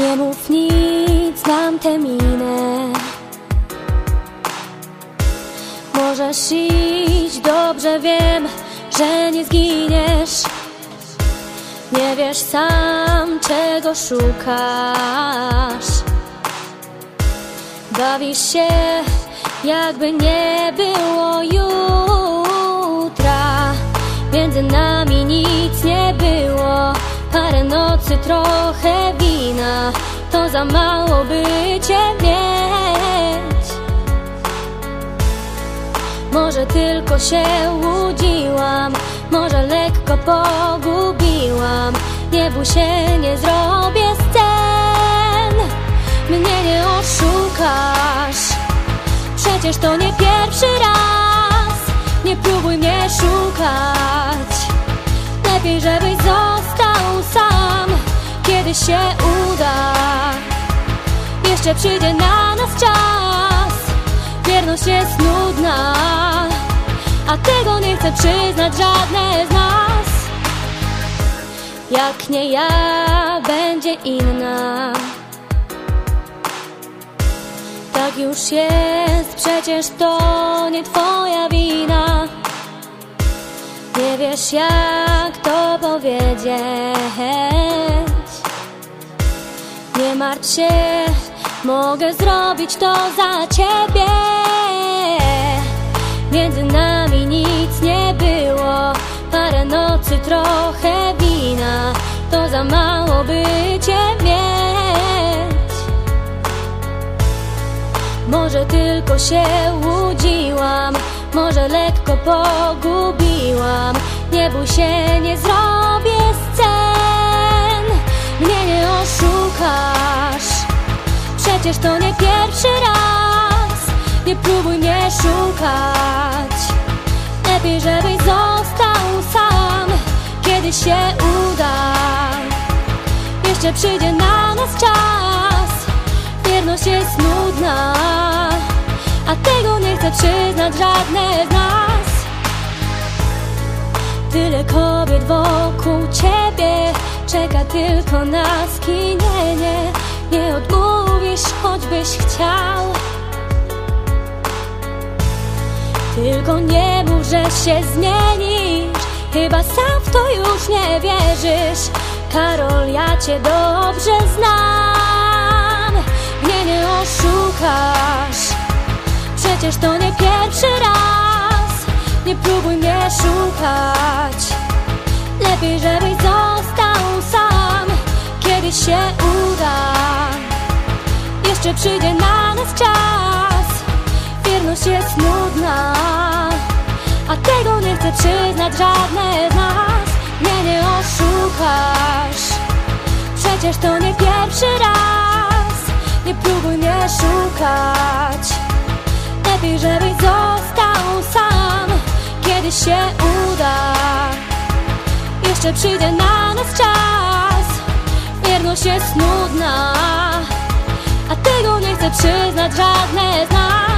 Nie mów nic, znam tę minę Możesz iść, dobrze wiem, że nie zginiesz. Nie wiesz sam, czego szukasz. Bawisz się, jakby nie było jutra. Między nami nic nie było. Parę nocy, trochę wina To za mało, by cię mieć. Może tylko się łudziłam Może lekko pogubiłam. Nie bój się, nie zrobię scen. Mnie nie oszukasz Przecież to nie pierwszy raz. Nie próbuj mnie szukać Lepiej, żebyś sam Kiedy się uda. Jeszcze przyjdzie na nas czas. Wierność jest nudna A tego nie chce przyznać żadne z nas. Jak nie ja, będzie inna. Tak już jest, przecież to nie twoja wina. Nie wiesz jak to powiedzieć martw się, mogę zrobić to za ciebie. Między nami nic nie było Parę nocy, trochę wina To za mało, by cię mieć. Może tylko się łudziłam Może lekko pogubiłam. Nie bój się, nie zrobię Przecież to nie pierwszy raz. Nie próbuj mnie szukać. Lepiej, żebyś został sam. Kiedy się uda. Jeszcze przyjdzie na nas czas. Wierność jest nudna. A tego nie chce przyznać żadne z nas. Tyle kobiet wokół ciebie. Czeka tylko na skinienie Nie odmówisz, choćbyś chciał. Tylko nie mów, że się zmienisz. Chyba sam w to już nie wierzysz. Karol, ja cię dobrze znam. Mnie nie oszukasz. Przecież to nie pierwszy raz. Nie próbuj mnie szukać. Lepiej, żebyś został sam. Kiedy się uda Jeszcze przyjdzie na nas czas. Wierność jest nudna A tego nie chce przyznać żadne z nas. Mnie nie oszukasz Przecież to nie pierwszy raz. Nie próbuj mnie szukać Lepiej, żebyś został sam. Kiedy się uda Jeszcze przyjdzie na nas czas. Wierność jest nudna Chce przyznać żadne z nas